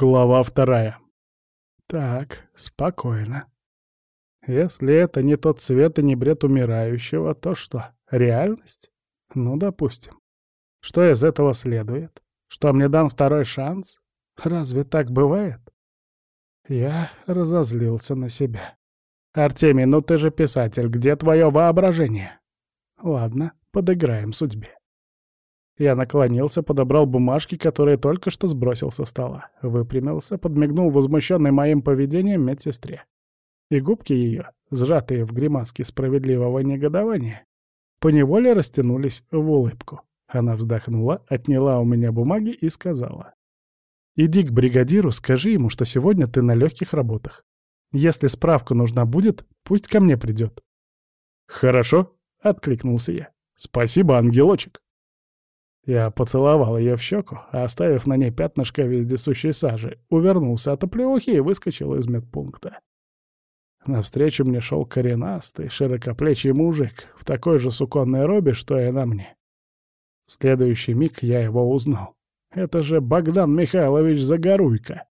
Глава вторая. Так, спокойно. Если это не тот свет и не бред умирающего, то что, реальность? Ну, допустим. Что из этого следует? Что мне дан второй шанс? Разве так бывает? Я разозлился на себя. «Артемий, ну ты же писатель, где твое воображение?» «Ладно, подыграем судьбе». Я наклонился, подобрал бумажки, которые только что сбросил со стола. Выпрямился, подмигнул возмущенный моим поведением медсестре. И губки ее, сжатые в гримаске справедливого негодования, поневоле растянулись в улыбку. Она вздохнула, отняла у меня бумаги и сказала. «Иди к бригадиру, скажи ему, что сегодня ты на легких работах. Если справка нужна будет, пусть ко мне придет». «Хорошо», — откликнулся я. «Спасибо, ангелочек». Я поцеловал ее в щеку, а оставив на ней пятнышко вездесущей сажи, увернулся от оплеухи и выскочил из медпункта. Навстречу мне шел коренастый, широкоплечий мужик в такой же суконной робе, что и на мне. В следующий миг я его узнал. Это же Богдан Михайлович Загоруйко,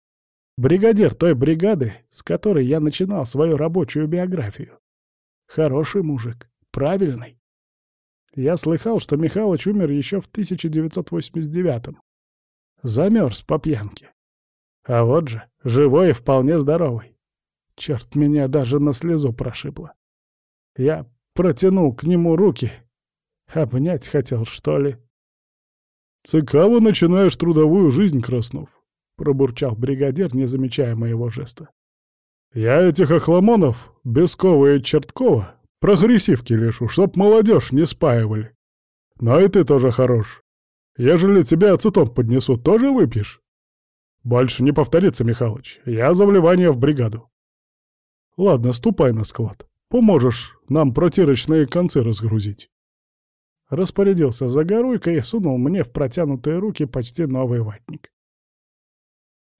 бригадир той бригады, с которой я начинал свою рабочую биографию. Хороший мужик, правильный. Я слыхал, что Михалыч умер еще в 1989-м. Замерз по пьянке. А вот же, живой и вполне здоровый. Черт, меня даже на слезу прошибло. Я протянул к нему руки. Обнять хотел, что ли? «Цикаво начинаешь трудовую жизнь, Краснов», — пробурчал бригадир, не замечая моего жеста. «Я этих охламонов, Бескова и Черткова, Прогрессивки лишу, чтоб молодежь не спаивали. Но и ты тоже хорош. Ежели тебе ацетон поднесу, тоже выпьешь? Больше не повторится, Михалыч. Я за вливание в бригаду. Ладно, ступай на склад. Поможешь нам протирочные концы разгрузить. Распорядился Загоруйко и сунул мне в протянутые руки почти новый ватник.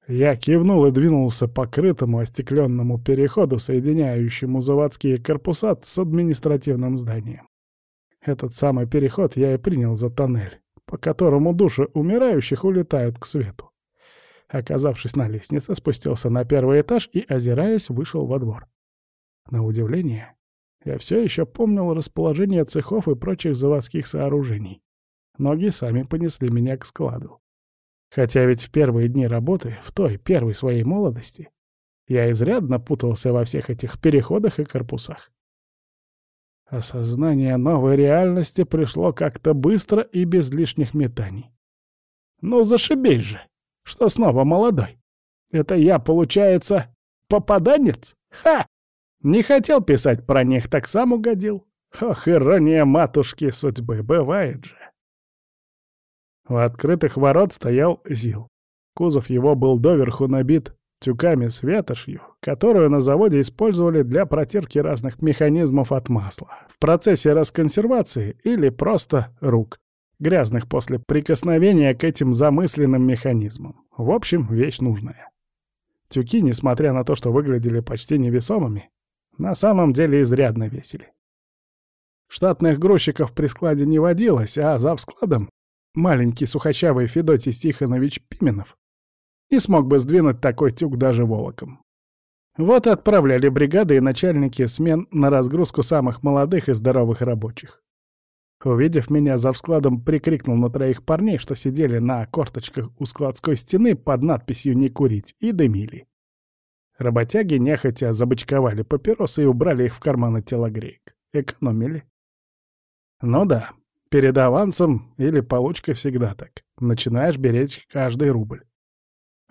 Я кивнул и двинулся по крытому остекленному переходу, соединяющему заводские корпуса с административным зданием. Этот самый переход я и принял за тоннель, по которому души умирающих улетают к свету. Оказавшись на лестнице, спустился на первый этаж и, озираясь, вышел во двор. На удивление, я все еще помнил расположение цехов и прочих заводских сооружений. Ноги сами понесли меня к складу. Хотя ведь в первые дни работы, в той первой своей молодости, я изрядно путался во всех этих переходах и корпусах. Осознание новой реальности пришло как-то быстро и без лишних метаний. Ну, зашибись же, что снова молодой. Это я, получается, попаданец? Ха! Не хотел писать про них, так сам угодил. Ох, ирония матушки судьбы, бывает же. У открытых ворот стоял ЗИЛ. Кузов его был доверху набит тюками с ветошью, которую на заводе использовали для протирки разных механизмов от масла, в процессе расконсервации или просто рук, грязных после прикосновения к этим замысленным механизмам. В общем, вещь нужная. Тюки, несмотря на то, что выглядели почти невесомыми, на самом деле изрядно весили. Штатных грузчиков при складе не водилось, а за складом маленький сухочавый Федотий Тихонович Пименов не смог бы сдвинуть такой тюк даже волоком. Вот и отправляли бригады и начальники смен на разгрузку самых молодых и здоровых рабочих. Увидев меня за складом, прикрикнул на троих парней, что сидели на корточках у складской стены под надписью «Не курить» и дымили. Работяги нехотя забочковали папиросы и убрали их в карманы телогреек. Экономили. Ну да, Перед авансом или получкой всегда так. Начинаешь беречь каждый рубль.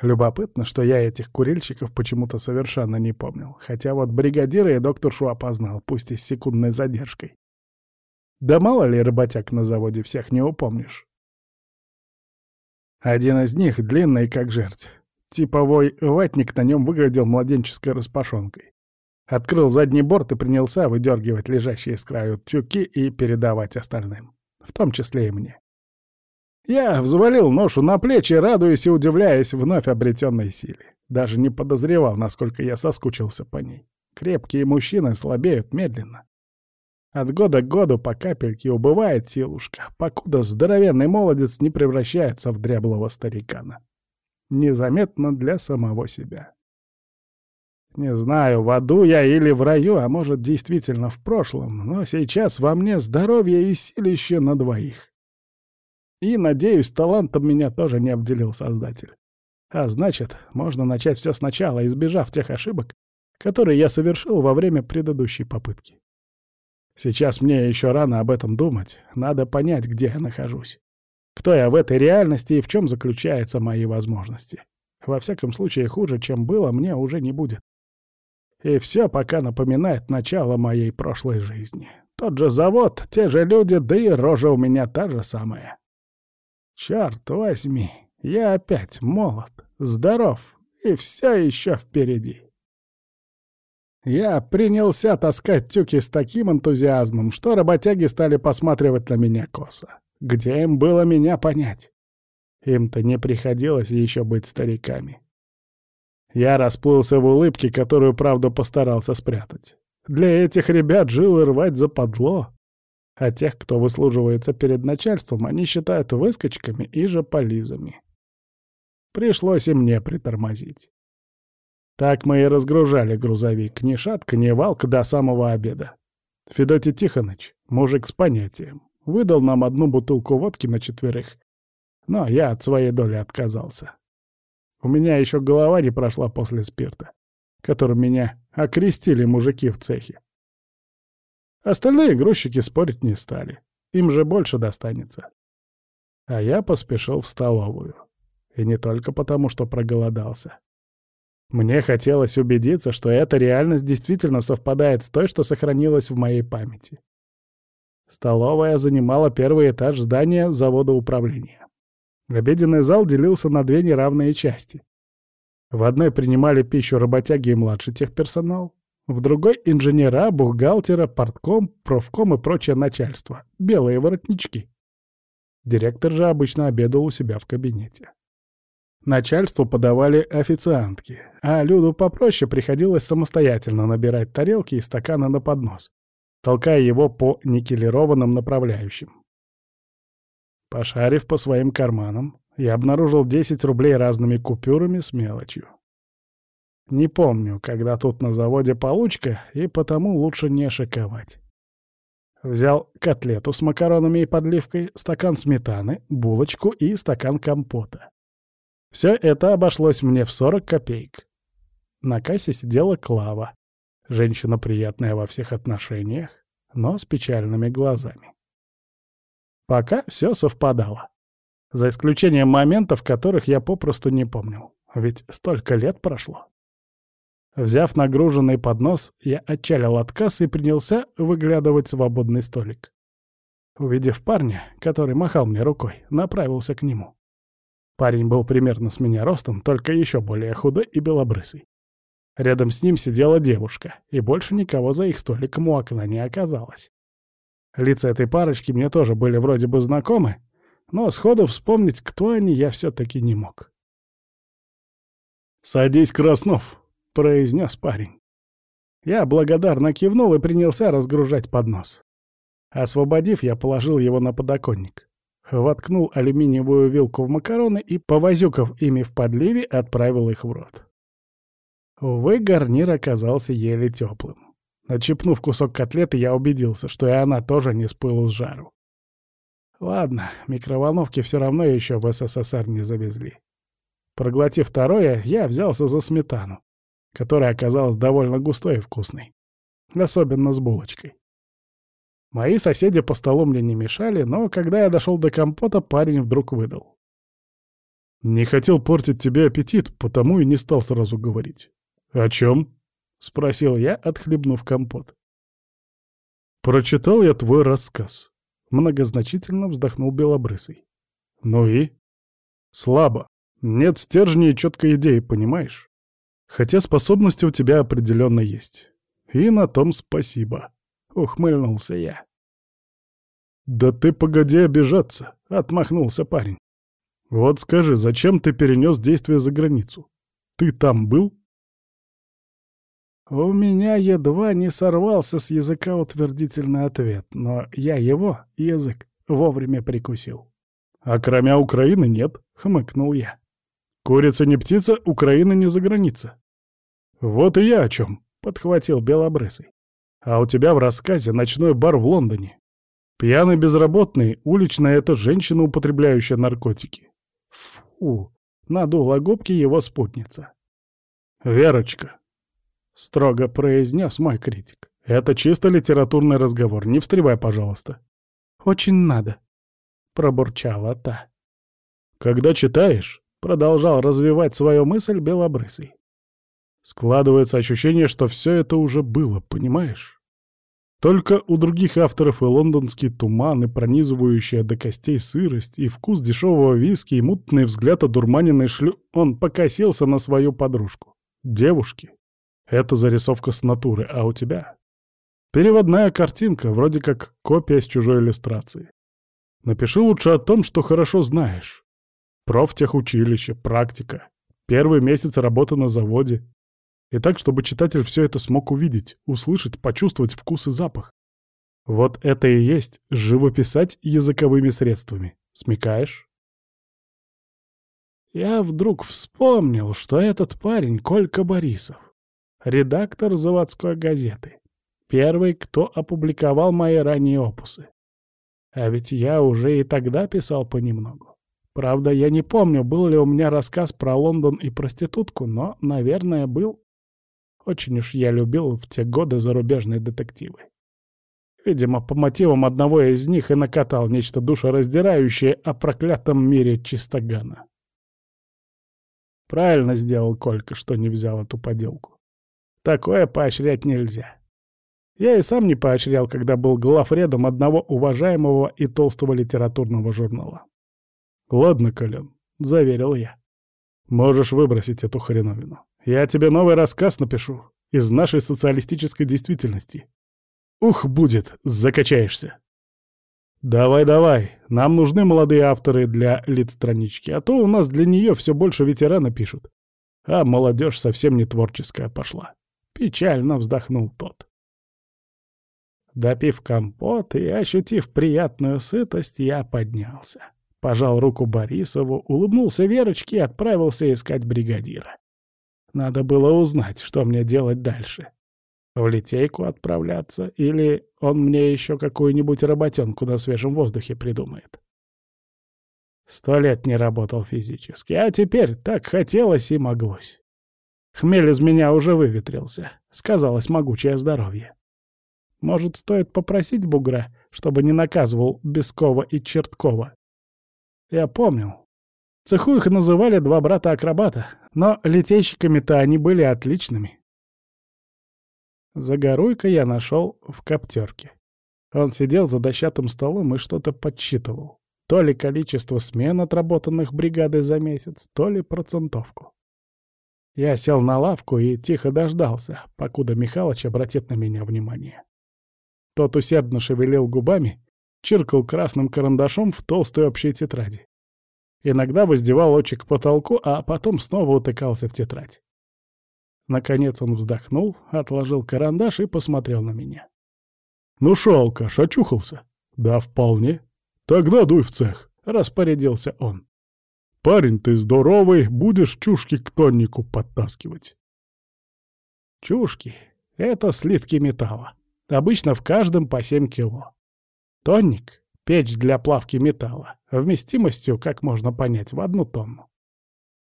Любопытно, что я этих курильщиков почему-то совершенно не помнил. Хотя вот бригадира и докторшу опознал, пусть и с секундной задержкой. Да мало ли работяг на заводе всех не упомнишь. Один из них длинный, как жерть. Типовой ватник на нем выглядел младенческой распашонкой. Открыл задний борт и принялся выдергивать лежащие с краю тюки и передавать остальным в том числе и мне. Я взвалил ношу на плечи, радуясь и удивляясь вновь обретенной силе. Даже не подозревал, насколько я соскучился по ней. Крепкие мужчины слабеют медленно. От года к году по капельке убывает силушка, покуда здоровенный молодец не превращается в дряблого старикана. незаметно для самого себя. Не знаю, в аду я или в раю, а может, действительно в прошлом, но сейчас во мне здоровье и силище на двоих. И, надеюсь, талантом меня тоже не обделил Создатель. А значит, можно начать все сначала, избежав тех ошибок, которые я совершил во время предыдущей попытки. Сейчас мне еще рано об этом думать, надо понять, где я нахожусь. Кто я в этой реальности и в чем заключаются мои возможности. Во всяком случае, хуже, чем было, мне уже не будет. И все пока напоминает начало моей прошлой жизни. Тот же завод, те же люди, да и рожа у меня та же самая. Черт возьми, я опять молод, здоров, и все еще впереди. Я принялся таскать тюки с таким энтузиазмом, что работяги стали посматривать на меня косо. Где им было меня понять? Им-то не приходилось еще быть стариками. Я расплылся в улыбке, которую, правда, постарался спрятать. Для этих ребят жил и рвать западло. А тех, кто выслуживается перед начальством, они считают выскочками и жополизами. Пришлось и мне притормозить. Так мы и разгружали грузовик, ни шатка, ни валка до самого обеда. Федотий Тихоныч, мужик с понятием, выдал нам одну бутылку водки на четверых, но я от своей доли отказался. У меня еще голова не прошла после спирта, которым меня окрестили мужики в цехе. Остальные грузчики спорить не стали. Им же больше достанется. А я поспешил в столовую. И не только потому, что проголодался. Мне хотелось убедиться, что эта реальность действительно совпадает с той, что сохранилась в моей памяти. Столовая занимала первый этаж здания завода управления. Обеденный зал делился на две неравные части. В одной принимали пищу работяги и младший техперсонал, в другой — инженера, бухгалтера, портком, профком и прочее начальство, белые воротнички. Директор же обычно обедал у себя в кабинете. Начальству подавали официантки, а Люду попроще приходилось самостоятельно набирать тарелки и стаканы на поднос, толкая его по никелированным направляющим. Пошарив по своим карманам, я обнаружил 10 рублей разными купюрами с мелочью. Не помню, когда тут на заводе получка, и потому лучше не шиковать. Взял котлету с макаронами и подливкой, стакан сметаны, булочку и стакан компота. Все это обошлось мне в 40 копеек. На кассе сидела Клава, женщина приятная во всех отношениях, но с печальными глазами. Пока все совпадало. За исключением моментов, которых я попросту не помнил. Ведь столько лет прошло. Взяв нагруженный поднос, я отчалил от и принялся выглядывать свободный столик. Увидев парня, который махал мне рукой, направился к нему. Парень был примерно с меня ростом, только еще более худой и белобрысый. Рядом с ним сидела девушка, и больше никого за их столиком у окна не оказалось. Лица этой парочки мне тоже были вроде бы знакомы, но сходу вспомнить, кто они, я все-таки не мог. «Садись, Краснов», — произнес парень. Я благодарно кивнул и принялся разгружать поднос. Освободив, я положил его на подоконник. Воткнул алюминиевую вилку в макароны и, повозюкав ими в подливе, отправил их в рот. Увы, гарнир оказался еле теплым. Отщипнув кусок котлеты, я убедился, что и она тоже не с пылу с жару. Ладно, микроволновки все равно еще в СССР не завезли. Проглотив второе, я взялся за сметану, которая оказалась довольно густой и вкусной. Особенно с булочкой. Мои соседи по столу мне не мешали, но когда я дошел до компота, парень вдруг выдал. «Не хотел портить тебе аппетит, потому и не стал сразу говорить». «О чем?» — спросил я, отхлебнув компот. «Прочитал я твой рассказ», — многозначительно вздохнул Белобрысый. «Ну и?» «Слабо. Нет стержня и четкой идеи, понимаешь? Хотя способности у тебя определенно есть. И на том спасибо», — ухмыльнулся я. «Да ты погоди обижаться», — отмахнулся парень. «Вот скажи, зачем ты перенес действие за границу? Ты там был?» У меня едва не сорвался с языка утвердительный ответ, но я его, язык, вовремя прикусил. «А кроме Украины нет», — хмыкнул я. Курица не птица, Украина не за граница. Вот и я о чем, подхватил Белобрысый. А у тебя в рассказе ночной бар в Лондоне. Пьяный безработный, уличная — это женщина, употребляющая наркотики. Фу, надула губки его спутница. «Верочка», — строго произнес мой критик, — «это чисто литературный разговор, не встревай, пожалуйста». «Очень надо», — пробурчала та. «Когда читаешь», — продолжал развивать свою мысль Белобрысый, складывается ощущение, что все это уже было, понимаешь? Только у других авторов и лондонский туман, и пронизывающая до костей сырость, и вкус дешевого виски, и мутный взгляд одурманенной шлю... Он покосился на свою подружку. Девушки. Это зарисовка с натуры, а у тебя? Переводная картинка, вроде как копия с чужой иллюстрации. Напиши лучше о том, что хорошо знаешь. Профтехучилище, практика, первый месяц работы на заводе, и так, чтобы читатель все это смог увидеть, услышать, почувствовать вкус и запах. Вот это и есть живописать языковыми средствами. Смекаешь? Я вдруг вспомнил, что этот парень Колька Борисов, редактор заводской газеты, первый, кто опубликовал мои ранние опусы. А ведь я уже и тогда писал понемногу. Правда, я не помню, был ли у меня рассказ про Лондон и проститутку, но, наверное, был. Очень уж я любил в те годы зарубежные детективы. Видимо, по мотивам одного из них и накатал нечто душераздирающее о проклятом мире Чистогана. Правильно сделал Колька, что не взял эту поделку. Такое поощрять нельзя. Я и сам не поощрял, когда был главредом одного уважаемого и толстого литературного журнала. «Ладно, Колян», — заверил я. «Можешь выбросить эту хреновину. Я тебе новый рассказ напишу из нашей социалистической действительности. Ух, будет, закачаешься. Давай-давай, нам нужны молодые авторы для лид-странички, а то у нас для нее все больше ветераны пишут. А молодежь совсем не творческая пошла. Печально вздохнул тот. Допив компот и ощутив приятную сытость, я поднялся. Пожал руку Борисову, улыбнулся Верочке и отправился искать бригадира. Надо было узнать, что мне делать дальше. В литейку отправляться или он мне еще какую-нибудь работенку на свежем воздухе придумает. Сто лет не работал физически, а теперь так хотелось и моглось. Хмель из меня уже выветрился, сказалось могучее здоровье. Может, стоит попросить бугра, чтобы не наказывал Бескова и Черткова? Я помнил, цеху их называли два брата-акробата, но летейщиками-то они были отличными. Загоруйка я нашел в коптерке. Он сидел за дощатым столом и что-то подсчитывал. То ли количество смен, отработанных бригадой за месяц, то ли процентовку. Я сел на лавку и тихо дождался, покуда Михалыч обратит на меня внимание. Тот усердно шевелил губами, чиркал красным карандашом в толстой общей тетради. Иногда воздевал очи к потолку, а потом снова утыкался в тетрадь. Наконец он вздохнул, отложил карандаш и посмотрел на меня. «Ну шо, алкаш, очухался?» «Да, вполне. Тогда дуй в цех», — распорядился он. «Парень ты здоровый, будешь чушки к тоннику подтаскивать». Чушки — это слитки металла. Обычно в каждом по 7 кило. Тонник Печь для плавки металла, вместимостью, как можно понять, в одну тонну.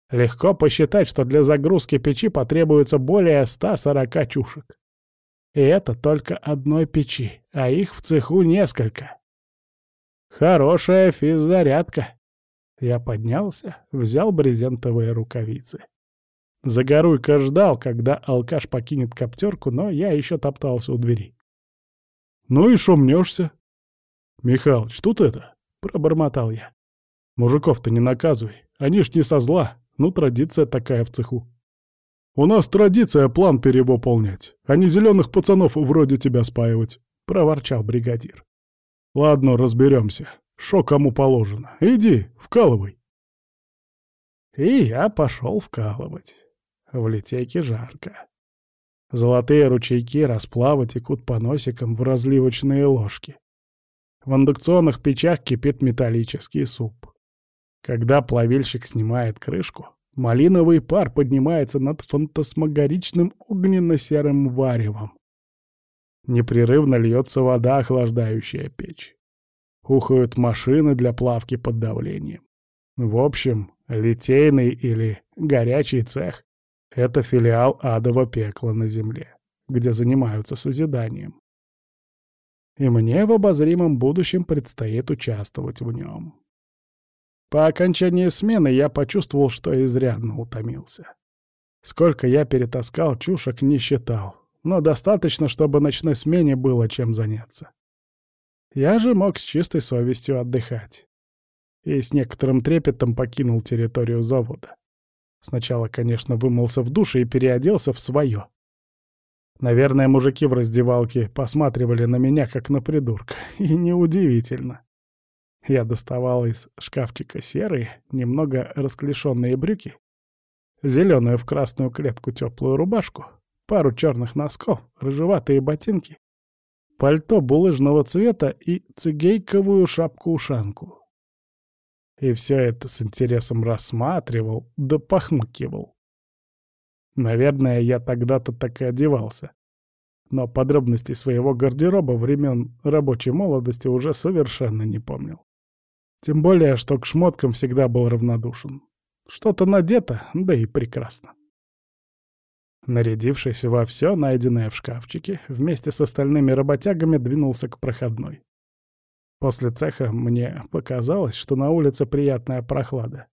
Легко посчитать, что для загрузки печи потребуется более 140 чушек. И это только одной печи, а их в цеху несколько. Хорошая физзарядка. Я поднялся, взял брезентовые рукавицы. Загоруйка ждал, когда алкаш покинет коптерку, но я еще топтался у двери. «Ну и шо мнешься?» «Михалыч, тут это...» — пробормотал я. «Мужиков-то не наказывай, они ж не со зла, ну традиция такая в цеху». «У нас традиция план перевыполнять, а не зеленых пацанов вроде тебя спаивать», — проворчал бригадир. «Ладно, разберемся. Шо кому положено. Иди, вкалывай». И я пошел вкалывать. В литейке жарко. Золотые ручейки расплава текут по носикам в разливочные ложки. В индукционных печах кипит металлический суп. Когда плавильщик снимает крышку, Малиновый пар поднимается над фантасмагоричным огненно-серым варевом. Непрерывно льется вода, охлаждающая печь. Ухают машины для плавки под давлением. В общем, литейный или горячий цех — это филиал адового пекла на земле, где занимаются созиданием. И мне в обозримом будущем предстоит участвовать в нем. По окончании смены я почувствовал, что изрядно утомился. Сколько я перетаскал, чушек не считал, но достаточно, чтобы ночной смене было чем заняться. Я же мог с чистой совестью отдыхать. И с некоторым трепетом покинул территорию завода. Сначала, конечно, вымылся в душе и переоделся в свое. Наверное, мужики в раздевалке посматривали на меня, как на придурка. И неудивительно. Я доставал из шкафчика серые, немного расклешенные брюки, зеленую в красную клетку теплую рубашку, пару черных носков, рыжеватые ботинки, пальто булыжного цвета и цигейковую шапку-ушанку. И все это с интересом рассматривал, да похмыкивал. Наверное, я тогда-то так и одевался. Но подробностей своего гардероба времен рабочей молодости уже совершенно не помнил. Тем более, что к шмоткам всегда был равнодушен. Что-то надето, да и прекрасно. Нарядившись во все, найденное в шкафчике, вместе с остальными работягами двинулся к проходной. После цеха мне показалось, что на улице приятная прохлада.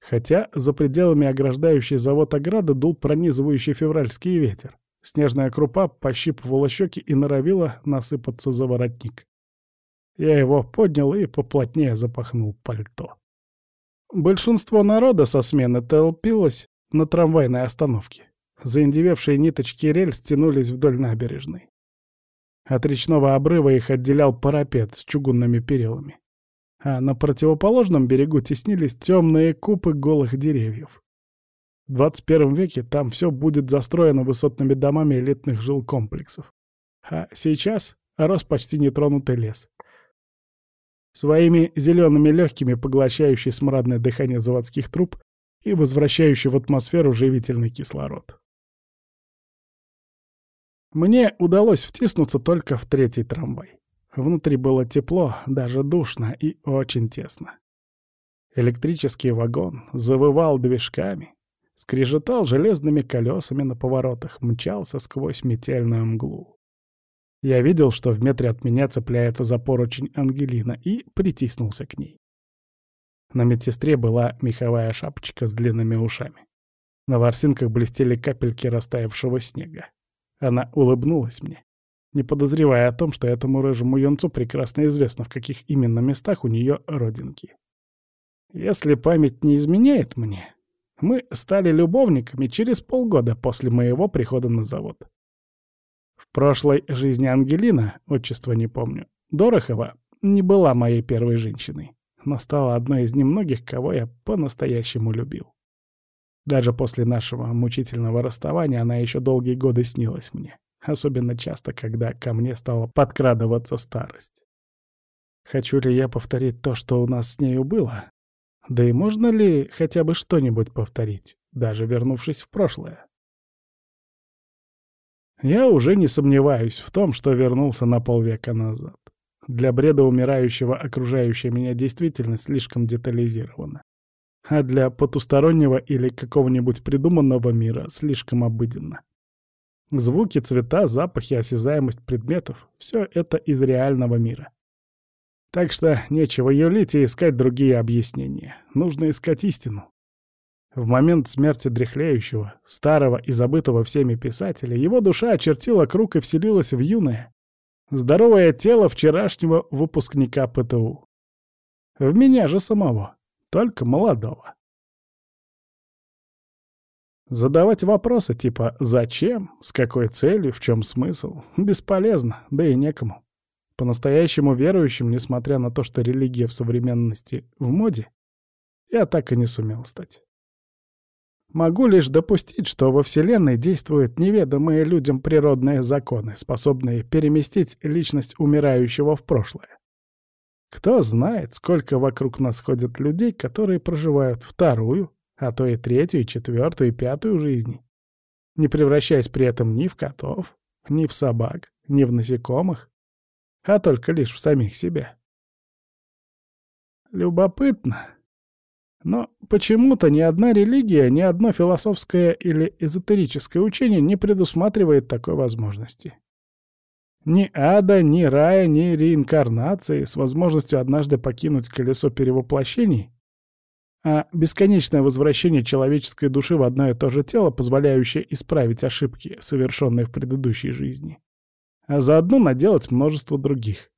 Хотя за пределами ограждающей завод ограды дул пронизывающий февральский ветер. Снежная крупа пощипывала щеки и норовила насыпаться за воротник. Я его поднял и поплотнее запахнул пальто. Большинство народа со смены толпилось на трамвайной остановке. Заиндевевшие ниточки рельс тянулись вдоль набережной. От речного обрыва их отделял парапет с чугунными перилами. А на противоположном берегу теснились темные купы голых деревьев. В 21 веке там все будет застроено высотными домами элитных жилкомплексов. А сейчас рос почти нетронутый лес. Своими зелеными легкими, поглощающий смрадное дыхание заводских труб и возвращающий в атмосферу живительный кислород. Мне удалось втиснуться только в третий трамвай. Внутри было тепло, даже душно и очень тесно. Электрический вагон завывал движками, скрежетал железными колесами на поворотах, мчался сквозь метельную мглу. Я видел, что в метре от меня цепляется за поручень Ангелина, и притиснулся к ней. На медсестре была меховая шапочка с длинными ушами. На ворсинках блестели капельки растаявшего снега. Она улыбнулась мне, не подозревая о том, что этому рыжему юнцу прекрасно известно, в каких именно местах у нее родинки. Если память не изменяет мне, мы стали любовниками через полгода после моего прихода на завод. В прошлой жизни Ангелина, отчество не помню, Дорохова не была моей первой женщиной, но стала одной из немногих, кого я по-настоящему любил. Даже после нашего мучительного расставания она еще долгие годы снилась мне. Особенно часто, когда ко мне стала подкрадываться старость. Хочу ли я повторить то, что у нас с нею было? Да и можно ли хотя бы что-нибудь повторить, даже вернувшись в прошлое? Я уже не сомневаюсь в том, что вернулся на полвека назад. Для бреда умирающего окружающая меня действительность слишком детализирована а для потустороннего или какого-нибудь придуманного мира слишком обыденно. Звуки, цвета, запахи, осязаемость предметов — все это из реального мира. Так что нечего юлить и искать другие объяснения. Нужно искать истину. В момент смерти дряхлеющего, старого и забытого всеми писателя, его душа очертила круг и вселилась в юное, здоровое тело вчерашнего выпускника ПТУ. В меня же самого только молодого. Задавать вопросы типа «зачем?», «с какой целью?», «в чем смысл?» бесполезно, да и некому. По-настоящему верующим, несмотря на то, что религия в современности в моде, я так и не сумел стать. Могу лишь допустить, что во Вселенной действуют неведомые людям природные законы, способные переместить личность умирающего в прошлое. Кто знает, сколько вокруг нас ходят людей, которые проживают вторую, а то и третью, и четвертую, и пятую жизни, не превращаясь при этом ни в котов, ни в собак, ни в насекомых, а только лишь в самих себя. Любопытно. Но почему-то ни одна религия, ни одно философское или эзотерическое учение не предусматривает такой возможности. Ни ада, ни рая, ни реинкарнации с возможностью однажды покинуть колесо перевоплощений, а бесконечное возвращение человеческой души в одно и то же тело, позволяющее исправить ошибки, совершенные в предыдущей жизни, а заодно наделать множество других.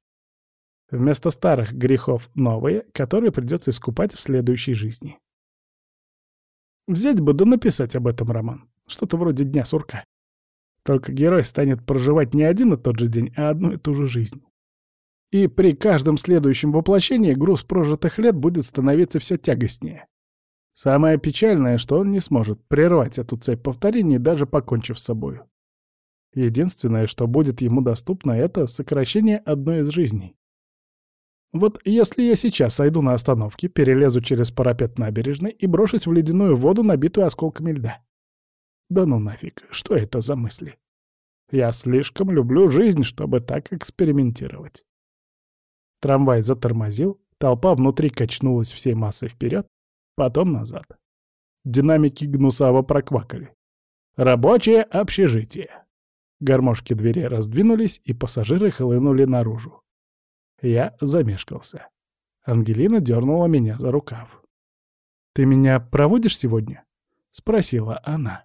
Вместо старых грехов новые, которые придется искупать в следующей жизни. Взять бы да написать об этом роман. Что-то вроде Дня сурка. Только герой станет проживать не один и тот же день, а одну и ту же жизнь. И при каждом следующем воплощении груз прожитых лет будет становиться все тягостнее. Самое печальное, что он не сможет прервать эту цепь повторений, даже покончив с собою. Единственное, что будет ему доступно, это сокращение одной из жизней. Вот если я сейчас сойду на остановке, перелезу через парапет набережной и брошусь в ледяную воду, набитую осколками льда. Да ну нафиг, что это за мысли? Я слишком люблю жизнь, чтобы так экспериментировать. Трамвай затормозил, толпа внутри качнулась всей массой вперед, потом назад. Динамики гнусаво проквакали. Рабочее общежитие. Гармошки двери раздвинулись, и пассажиры хлынули наружу. Я замешкался. Ангелина дернула меня за рукав. «Ты меня проводишь сегодня?» — спросила она.